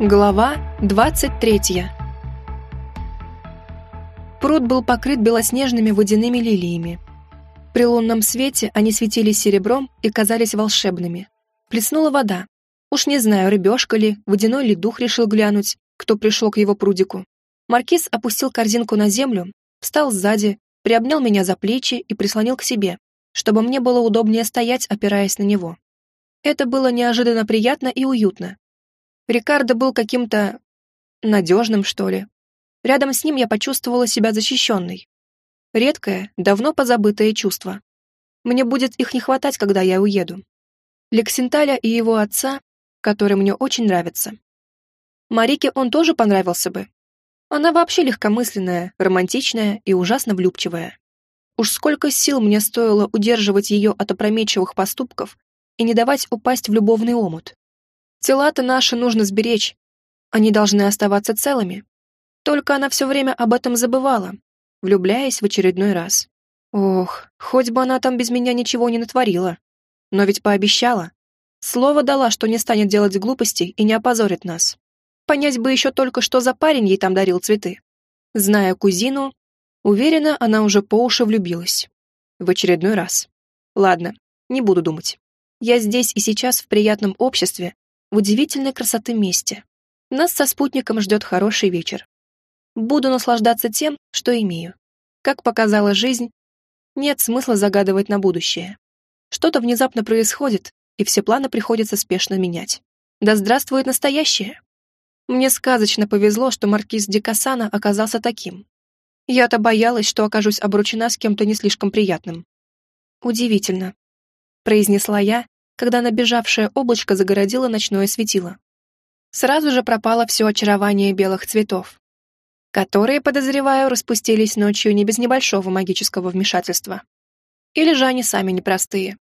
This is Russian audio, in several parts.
Глава 23 Пруд был покрыт белоснежными водяными лилиями. При лунном свете они светились серебром и казались волшебными. Плеснула вода. Уж не знаю, рыбешка ли, водяной ли дух решил глянуть, кто пришел к его прудику. Маркиз опустил корзинку на землю, встал сзади, приобнял меня за плечи и прислонил к себе, чтобы мне было удобнее стоять, опираясь на него. Это было неожиданно приятно и уютно. Рикардо был каким-то надежным, что ли. Рядом с ним я почувствовала себя защищенной. Редкое, давно позабытое чувство. Мне будет их не хватать, когда я уеду. Лексенталя и его отца, который мне очень нравится. Марике он тоже понравился бы. Она вообще легкомысленная, романтичная и ужасно влюбчивая. Уж сколько сил мне стоило удерживать ее от опрометчивых поступков и не давать упасть в любовный омут. Тела-то наши нужно сберечь. Они должны оставаться целыми. Только она все время об этом забывала, влюбляясь в очередной раз. Ох, хоть бы она там без меня ничего не натворила. Но ведь пообещала. Слово дала, что не станет делать глупостей и не опозорит нас. Понять бы еще только, что за парень ей там дарил цветы. Зная кузину, уверена, она уже по уши влюбилась. В очередной раз. Ладно, не буду думать. Я здесь и сейчас в приятном обществе, в удивительной красоты месте. Нас со спутником ждет хороший вечер. Буду наслаждаться тем, что имею. Как показала жизнь, нет смысла загадывать на будущее. Что-то внезапно происходит, и все планы приходится спешно менять. Да здравствует настоящее! Мне сказочно повезло, что маркиз Дикасана оказался таким. Я-то боялась, что окажусь обручена с кем-то не слишком приятным. Удивительно, произнесла я, когда набежавшее облачко загородило ночное светило. Сразу же пропало все очарование белых цветов которые, подозреваю, распустились ночью не без небольшого магического вмешательства. Или же они сами непростые.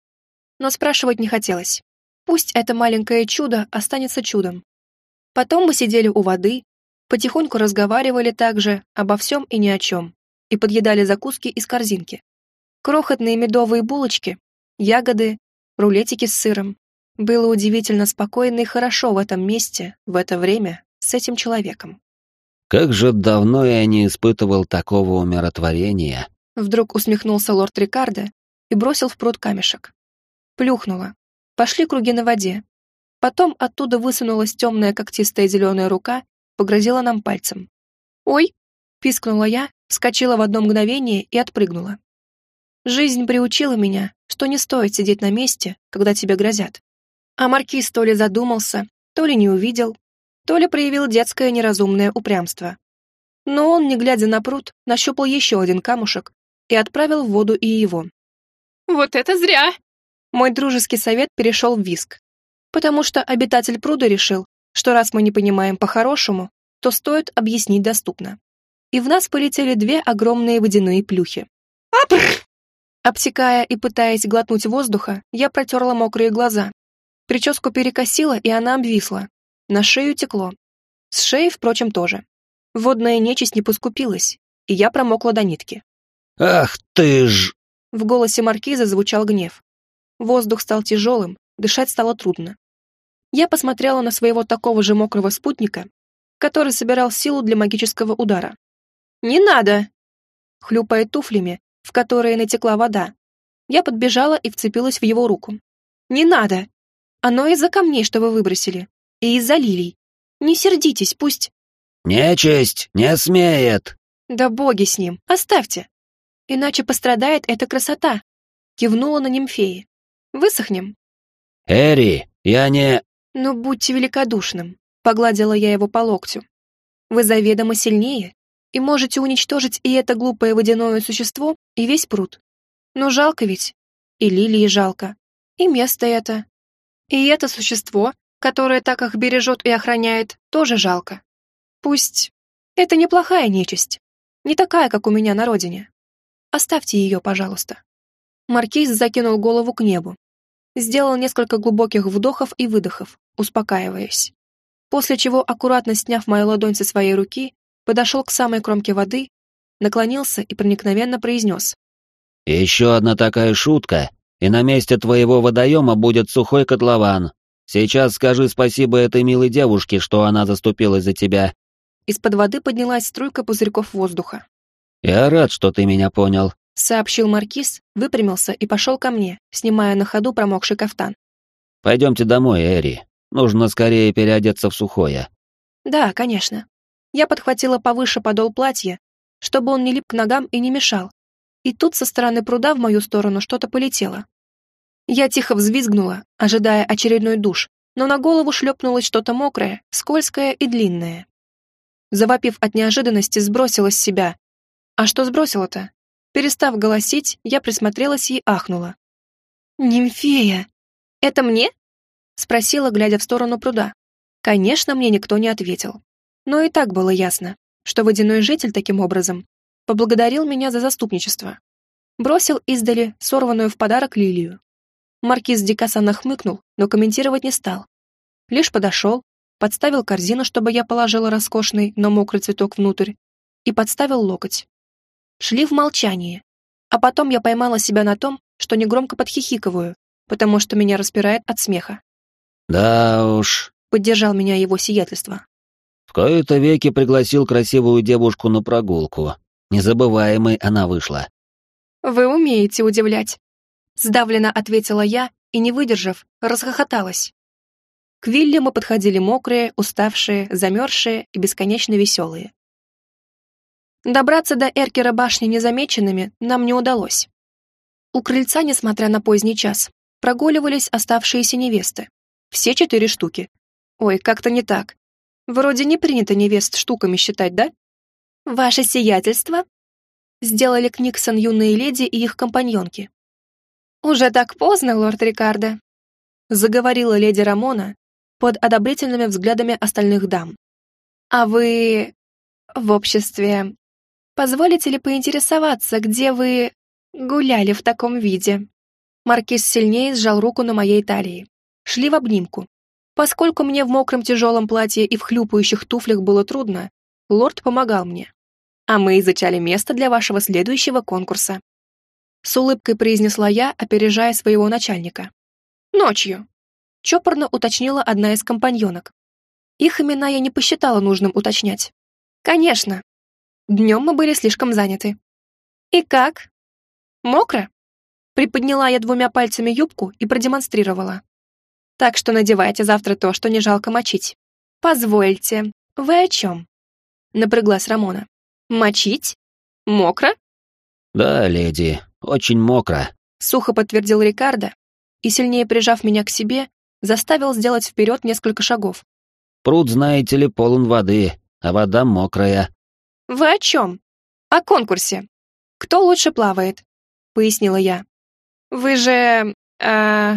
Но спрашивать не хотелось. Пусть это маленькое чудо останется чудом. Потом мы сидели у воды, потихоньку разговаривали также обо всем и ни о чем, и подъедали закуски из корзинки. Крохотные медовые булочки, ягоды, рулетики с сыром. Было удивительно спокойно и хорошо в этом месте, в это время, с этим человеком. Как же давно я не испытывал такого умиротворения. Вдруг усмехнулся лорд Рикардо и бросил в пруд камешек. Плюхнула. Пошли круги на воде. Потом оттуда высунулась темная когтистая зеленая рука, погрозила нам пальцем. «Ой!» — пискнула я, вскочила в одно мгновение и отпрыгнула. Жизнь приучила меня, что не стоит сидеть на месте, когда тебе грозят. А маркиз то ли задумался, то ли не увидел, то ли проявил детское неразумное упрямство. Но он, не глядя на пруд, нащупал еще один камушек и отправил в воду и его. «Вот это зря!» Мой дружеский совет перешел в виск, потому что обитатель пруда решил, что раз мы не понимаем по-хорошему, то стоит объяснить доступно. И в нас полетели две огромные водяные плюхи. Апррр! Обсекая и пытаясь глотнуть воздуха, я протерла мокрые глаза. Прическу перекосила, и она обвисла, на шею текло. С шеи, впрочем, тоже. Водная нечисть не поскупилась, и я промокла до нитки. «Ах ты ж...» В голосе маркиза звучал гнев. Воздух стал тяжелым, дышать стало трудно. Я посмотрела на своего такого же мокрого спутника, который собирал силу для магического удара. «Не надо!» Хлюпая туфлями, в которые натекла вода, я подбежала и вцепилась в его руку. «Не надо! Оно из-за камней, что вы выбросили и из-за лилий. Не сердитесь, пусть...» «Нечисть не смеет!» «Да боги с ним, оставьте! Иначе пострадает эта красота!» Кивнула на нимфеи. «Высохнем!» «Эри, я не...» «Ну, будьте великодушным!» Погладила я его по локтю. «Вы заведомо сильнее и можете уничтожить и это глупое водяное существо, и весь пруд. Но жалко ведь. И лилии жалко. И место это. И это существо, которая так их бережет и охраняет, тоже жалко. Пусть это неплохая нечисть, не такая, как у меня на родине. Оставьте ее, пожалуйста. Маркиз закинул голову к небу, сделал несколько глубоких вдохов и выдохов, успокаиваясь. После чего, аккуратно сняв мою ладонь со своей руки, подошел к самой кромке воды, наклонился и проникновенно произнес. «Еще одна такая шутка, и на месте твоего водоема будет сухой котлован, Сейчас скажи спасибо этой милой девушке, что она заступилась за тебя». Из-под воды поднялась струйка пузырьков воздуха. «Я рад, что ты меня понял», — сообщил Маркиз, выпрямился и пошел ко мне, снимая на ходу промокший кафтан. «Пойдемте домой, Эри. Нужно скорее переодеться в сухое». «Да, конечно». Я подхватила повыше подол платья, чтобы он не лип к ногам и не мешал. И тут со стороны пруда в мою сторону что-то полетело. Я тихо взвизгнула, ожидая очередной душ, но на голову шлепнулось что-то мокрое, скользкое и длинное. Завопив от неожиданности, сбросила с себя. А что сбросила-то? Перестав голосить, я присмотрелась и ахнула. «Нимфея! Это мне?» Спросила, глядя в сторону пруда. Конечно, мне никто не ответил. Но и так было ясно, что водяной житель таким образом поблагодарил меня за заступничество. Бросил издали сорванную в подарок лилию. Маркиз Дикаса нахмыкнул, но комментировать не стал. Лишь подошел, подставил корзину, чтобы я положила роскошный, но мокрый цветок внутрь, и подставил локоть. Шли в молчании, а потом я поймала себя на том, что негромко подхихикываю, потому что меня распирает от смеха. «Да уж», — поддержал меня его сиятельство. «В кои-то веки пригласил красивую девушку на прогулку. Незабываемой она вышла». «Вы умеете удивлять», Сдавленно ответила я и, не выдержав, расхохоталась. К Вилле мы подходили мокрые, уставшие, замерзшие и бесконечно веселые. Добраться до Эркера башни незамеченными нам не удалось. У крыльца, несмотря на поздний час, прогуливались оставшиеся невесты. Все четыре штуки. Ой, как-то не так. Вроде не принято невест штуками считать, да? Ваше сиятельство? Сделали Книксон юные леди и их компаньонки. «Уже так поздно, лорд Рикардо», — заговорила леди Рамона под одобрительными взглядами остальных дам. «А вы... в обществе... Позволите ли поинтересоваться, где вы... гуляли в таком виде?» Маркиз сильнее сжал руку на моей талии. Шли в обнимку. Поскольку мне в мокром тяжелом платье и в хлюпающих туфлях было трудно, лорд помогал мне. А мы изучали место для вашего следующего конкурса. С улыбкой произнесла я, опережая своего начальника. «Ночью», — чопорно уточнила одна из компаньонок. Их имена я не посчитала нужным уточнять. «Конечно. Днем мы были слишком заняты». «И как?» «Мокро?» Приподняла я двумя пальцами юбку и продемонстрировала. «Так что надевайте завтра то, что не жалко мочить». «Позвольте, вы о чем?» Напряглась Рамона. «Мочить? Мокро?» «Да, леди, очень мокро», — сухо подтвердил Рикардо и, сильнее прижав меня к себе, заставил сделать вперед несколько шагов. «Пруд, знаете ли, полон воды, а вода мокрая». «Вы о чем? О конкурсе. Кто лучше плавает?» — пояснила я. «Вы же... э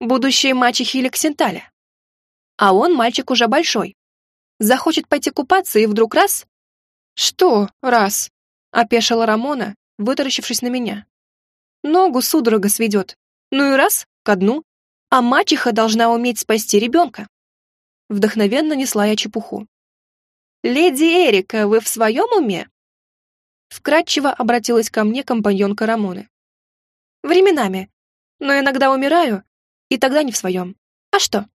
будущие мачехи Лексенталя. А он мальчик уже большой. Захочет пойти купаться и вдруг раз...» «Что раз?» — опешила Рамона, вытаращившись на меня. Ногу судорога сведет. Ну и раз, ко дну. А мачеха должна уметь спасти ребенка. Вдохновенно несла я чепуху. «Леди Эрика, вы в своем уме?» Вкратчиво обратилась ко мне компаньонка Рамоны. «Временами, но иногда умираю, и тогда не в своем. А что?»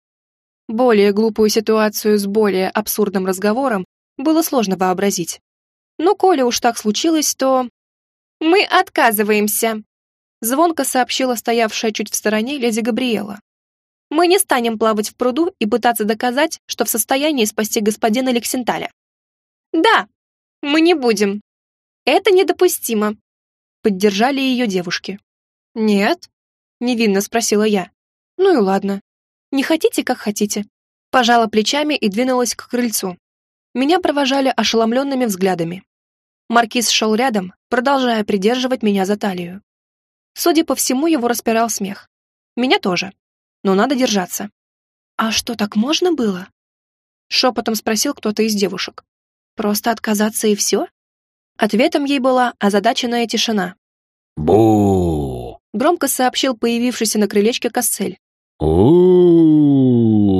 Более глупую ситуацию с более абсурдным разговором было сложно вообразить. Но коли уж так случилось, то «Мы отказываемся», — звонко сообщила стоявшая чуть в стороне леди Габриэла. «Мы не станем плавать в пруду и пытаться доказать, что в состоянии спасти господина Лексенталя». «Да, мы не будем. Это недопустимо», — поддержали ее девушки. «Нет?» — невинно спросила я. «Ну и ладно. Не хотите, как хотите». Пожала плечами и двинулась к крыльцу. Меня провожали ошеломленными взглядами. Маркиз шел рядом, продолжая придерживать меня за талию. Судя по всему, его распирал смех. Меня тоже. Но надо держаться. «А что, так можно было?» Шепотом спросил кто-то из девушек. «Просто отказаться и все?» Ответом ей была озадаченная тишина. бу Громко сообщил появившийся на крылечке Кассель. У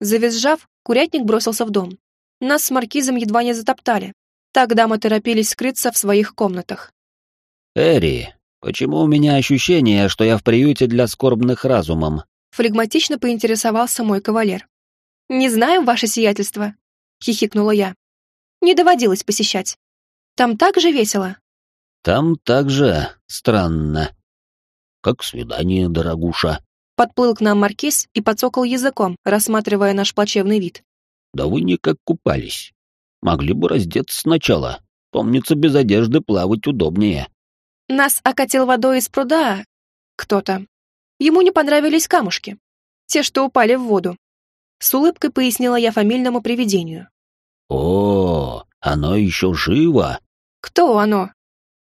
Завизжав, курятник бросился в дом. Нас с маркизом едва не затоптали, Тогда мы торопились скрыться в своих комнатах. «Эри, почему у меня ощущение, что я в приюте для скорбных разумом?» Флегматично поинтересовался мой кавалер. «Не знаю, ваше сиятельство», — хихикнула я. «Не доводилось посещать. Там так же весело?» «Там также странно». «Как свидание, дорогуша?» Подплыл к нам маркиз и подсокал языком, рассматривая наш плачевный вид. «Да вы никак купались. Могли бы раздеться сначала. Помнится, без одежды плавать удобнее». Нас окатил водой из пруда кто-то. Ему не понравились камушки. Те, что упали в воду. С улыбкой пояснила я фамильному привидению. «О, оно еще живо!» «Кто оно?»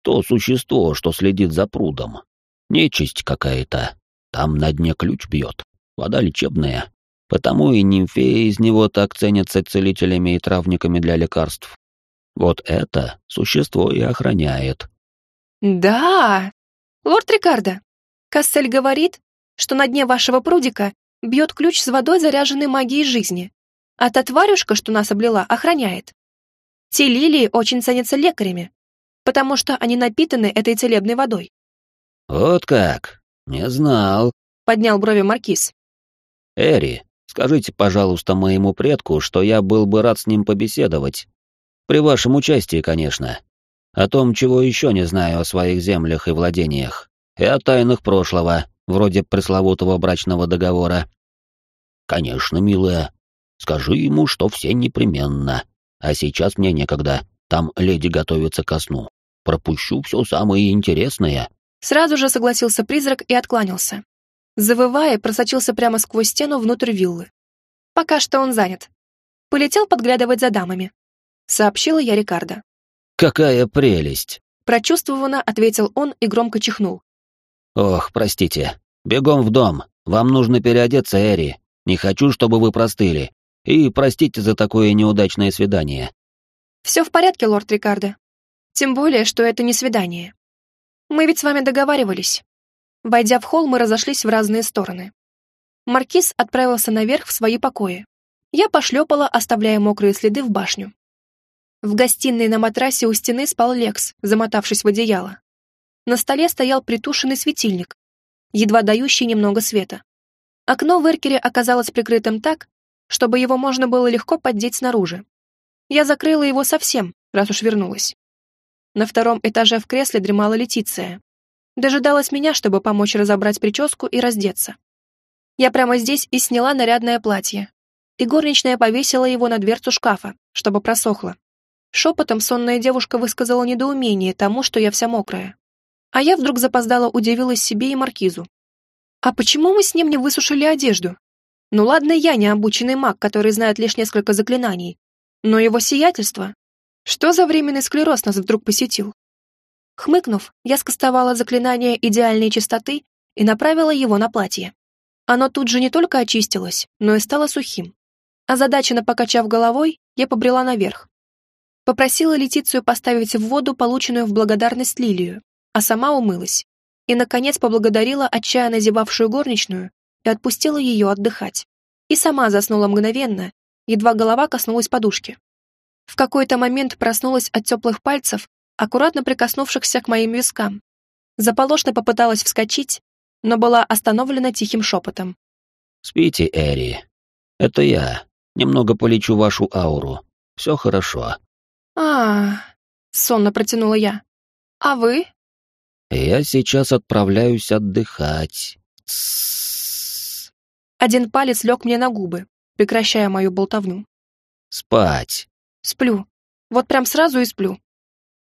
«То существо, что следит за прудом. Нечисть какая-то. Там на дне ключ бьет. Вода лечебная. Потому и нимфеи из него так ценятся целителями и травниками для лекарств. Вот это существо и охраняет». «Да! Лорд Рикардо, Кассель говорит, что на дне вашего прудика бьет ключ с водой, заряженной магией жизни. А та тварюшка, что нас облила, охраняет. Те лилии очень ценятся лекарями, потому что они напитаны этой целебной водой. «Вот как? Не знал», — поднял брови Маркиз. «Эри, скажите, пожалуйста, моему предку, что я был бы рад с ним побеседовать. При вашем участии, конечно. О том, чего еще не знаю о своих землях и владениях. И о тайнах прошлого, вроде пресловутого брачного договора. Конечно, милая. Скажи ему, что все непременно. А сейчас мне некогда. Там леди готовится ко сну. Пропущу все самое интересное. Сразу же согласился призрак и откланялся. Завывая, просочился прямо сквозь стену внутрь виллы. Пока что он занят. Полетел подглядывать за дамами. Сообщила я Рикардо. «Какая прелесть!» Прочувствованно ответил он и громко чихнул. «Ох, простите. Бегом в дом. Вам нужно переодеться, Эри. Не хочу, чтобы вы простыли. И простите за такое неудачное свидание». «Все в порядке, лорд Рикардо. Тем более, что это не свидание. Мы ведь с вами договаривались». Войдя в холл, мы разошлись в разные стороны. Маркиз отправился наверх в свои покои. Я пошлепала, оставляя мокрые следы в башню. В гостиной на матрасе у стены спал Лекс, замотавшись в одеяло. На столе стоял притушенный светильник, едва дающий немного света. Окно в эркере оказалось прикрытым так, чтобы его можно было легко поддеть снаружи. Я закрыла его совсем, раз уж вернулась. На втором этаже в кресле дремала Летиция. Дожидалась меня, чтобы помочь разобрать прическу и раздеться. Я прямо здесь и сняла нарядное платье. И горничная повесила его на дверцу шкафа, чтобы просохло. Шепотом сонная девушка высказала недоумение тому, что я вся мокрая. А я вдруг запоздала удивилась себе и маркизу. А почему мы с ним не высушили одежду? Ну ладно, я не обученный маг, который знает лишь несколько заклинаний. Но его сиятельство... Что за временный склероз нас вдруг посетил? Хмыкнув, я скостовала заклинание идеальной чистоты и направила его на платье. Оно тут же не только очистилось, но и стало сухим. Озадаченно покачав головой, я побрела наверх. Попросила Летицию поставить в воду полученную в благодарность лилию, а сама умылась. И, наконец, поблагодарила отчаянно зевавшую горничную и отпустила ее отдыхать. И сама заснула мгновенно, едва голова коснулась подушки. В какой-то момент проснулась от теплых пальцев, аккуратно прикоснувшихся к моим вискам. Заполошно попыталась вскочить, но была остановлена тихим шепотом. «Спите, Эри. Это я. Немного полечу вашу ауру. Все хорошо». А, -а, -а сонно протянула я. «А вы?» Я сейчас отправляюсь отдыхать. Один палец лег мне на губы, прекращая мою болтовню. Спать. Сплю. Вот прям сразу и сплю.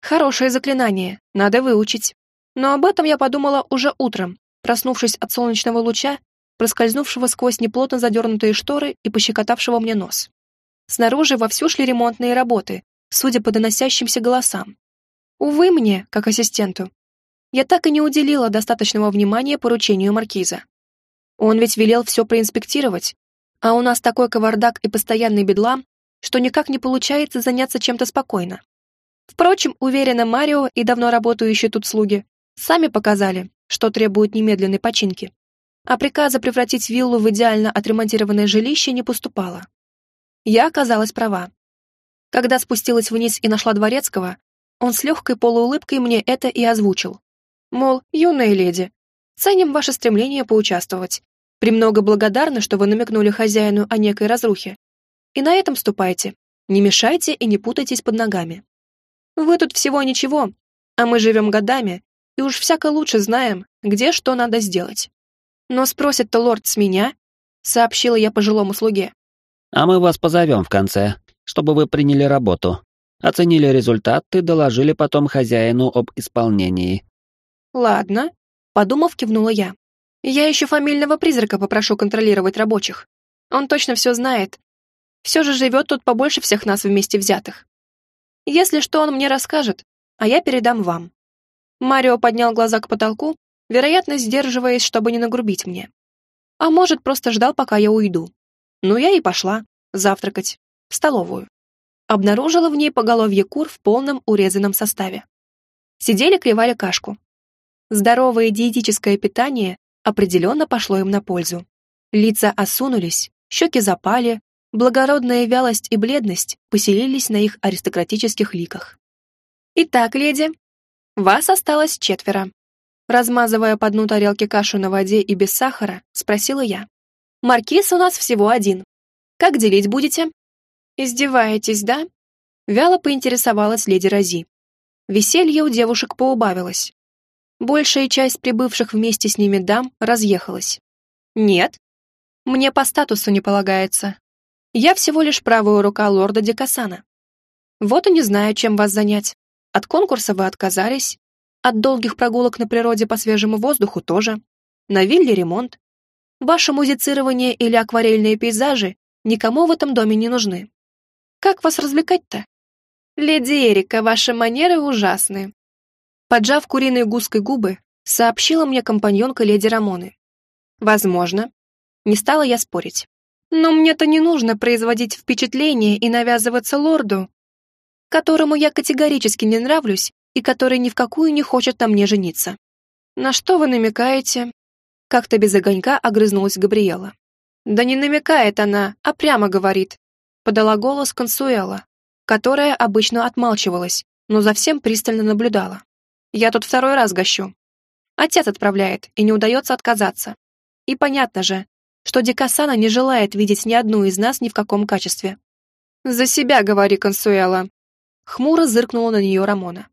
Хорошее заклинание, надо выучить. Но об этом я подумала уже утром, проснувшись от солнечного луча, проскользнувшего сквозь неплотно задернутые шторы и пощекотавшего мне нос. Снаружи вовсю шли ремонтные работы, судя по доносящимся голосам. Увы мне, как ассистенту, я так и не уделила достаточного внимания поручению маркиза. Он ведь велел все проинспектировать, а у нас такой кавардак и постоянный бедлам, что никак не получается заняться чем-то спокойно. Впрочем, уверена, Марио и давно работающие тут слуги сами показали, что требуют немедленной починки. А приказа превратить виллу в идеально отремонтированное жилище не поступало. Я оказалась права. Когда спустилась вниз и нашла Дворецкого, он с легкой полуулыбкой мне это и озвучил. Мол, юная леди, ценим ваше стремление поучаствовать. Премного благодарна, что вы намекнули хозяину о некой разрухе. И на этом ступайте. Не мешайте и не путайтесь под ногами. Вы тут всего ничего, а мы живем годами и уж всяко лучше знаем, где что надо сделать. Но спросит-то лорд с меня, сообщила я пожилому слуге. А мы вас позовем в конце, чтобы вы приняли работу, оценили результат и доложили потом хозяину об исполнении. Ладно, подумав, кивнула я. Я еще фамильного призрака попрошу контролировать рабочих. Он точно все знает. Все же живет тут побольше всех нас вместе взятых. Если что, он мне расскажет, а я передам вам. Марио поднял глаза к потолку, вероятно, сдерживаясь, чтобы не нагрубить мне. А может, просто ждал, пока я уйду. Ну, я и пошла завтракать в столовую. Обнаружила в ней поголовье кур в полном урезанном составе. Сидели, клевали кашку. Здоровое диетическое питание определенно пошло им на пользу. Лица осунулись, щеки запали, благородная вялость и бледность поселились на их аристократических ликах. «Итак, леди, вас осталось четверо». Размазывая по дну тарелки кашу на воде и без сахара, спросила я. «Маркиз у нас всего один. Как делить будете?» «Издеваетесь, да?» Вяло поинтересовалась леди Рози. Веселье у девушек поубавилось. Большая часть прибывших вместе с ними дам разъехалась. Нет, мне по статусу не полагается. Я всего лишь правая рука лорда Дикасана. Вот и не знаю, чем вас занять. От конкурса вы отказались, от долгих прогулок на природе по свежему воздуху тоже. На вилле ремонт. Ваше музицирование или акварельные пейзажи никому в этом доме не нужны. Как вас развлекать-то? Леди Эрика, ваши манеры ужасны. Поджав куриные гуской губы, сообщила мне компаньонка леди Рамоны. «Возможно». Не стала я спорить. «Но мне-то не нужно производить впечатление и навязываться лорду, которому я категорически не нравлюсь и который ни в какую не хочет на мне жениться». «На что вы намекаете?» Как-то без огонька огрызнулась Габриэла. «Да не намекает она, а прямо говорит», подала голос Консуэла, которая обычно отмалчивалась, но за всем пристально наблюдала. Я тут второй раз гощу. Отец отправляет, и не удается отказаться. И понятно же, что Дикасана не желает видеть ни одну из нас ни в каком качестве. «За себя, говори, Консуэла!» Хмуро зыркнула на нее Рамона.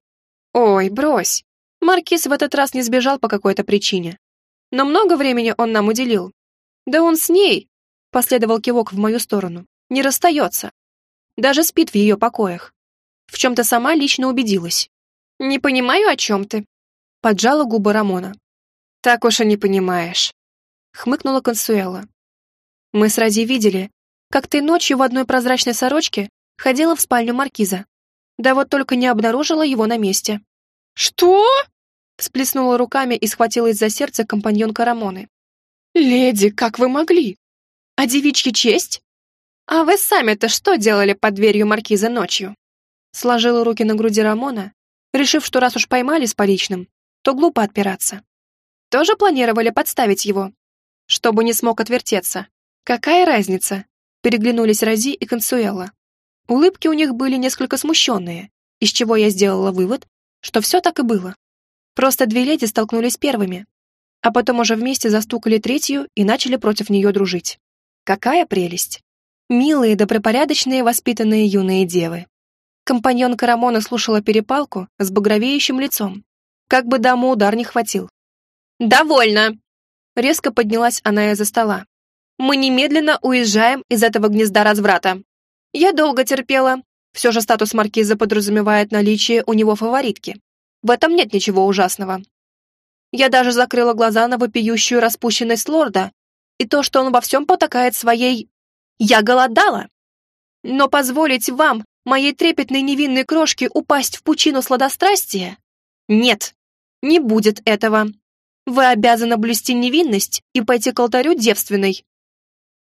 «Ой, брось! Маркиз в этот раз не сбежал по какой-то причине. Но много времени он нам уделил. Да он с ней!» Последовал кивок в мою сторону. «Не расстается. Даже спит в ее покоях. В чем-то сама лично убедилась. «Не понимаю, о чем ты», — поджала губы Рамона. «Так уж и не понимаешь», — хмыкнула Консуэла. «Мы с Рази видели, как ты ночью в одной прозрачной сорочке ходила в спальню Маркиза. Да вот только не обнаружила его на месте». «Что?» — всплеснула руками и схватилась за сердце компаньонка Рамоны. «Леди, как вы могли? А девичья честь? А вы сами-то что делали под дверью Маркиза ночью?» Сложила руки на груди Рамона решив, что раз уж поймали с поличным, то глупо отпираться. Тоже планировали подставить его, чтобы не смог отвертеться. Какая разница? Переглянулись Рози и Консуэла. Улыбки у них были несколько смущенные, из чего я сделала вывод, что все так и было. Просто две леди столкнулись первыми, а потом уже вместе застукали третью и начали против нее дружить. Какая прелесть! Милые, добропорядочные, воспитанные юные девы. Компаньонка Рамона слушала перепалку с багровеющим лицом. Как бы даму удар не хватил. «Довольно!» Резко поднялась она из-за стола. «Мы немедленно уезжаем из этого гнезда разврата. Я долго терпела. Все же статус маркиза подразумевает наличие у него фаворитки. В этом нет ничего ужасного. Я даже закрыла глаза на вопиющую распущенность лорда и то, что он во всем потакает своей... Я голодала! Но позволить вам моей трепетной невинной крошке упасть в пучину сладострастия? Нет, не будет этого. Вы обязаны блюсти невинность и пойти к алтарю девственной,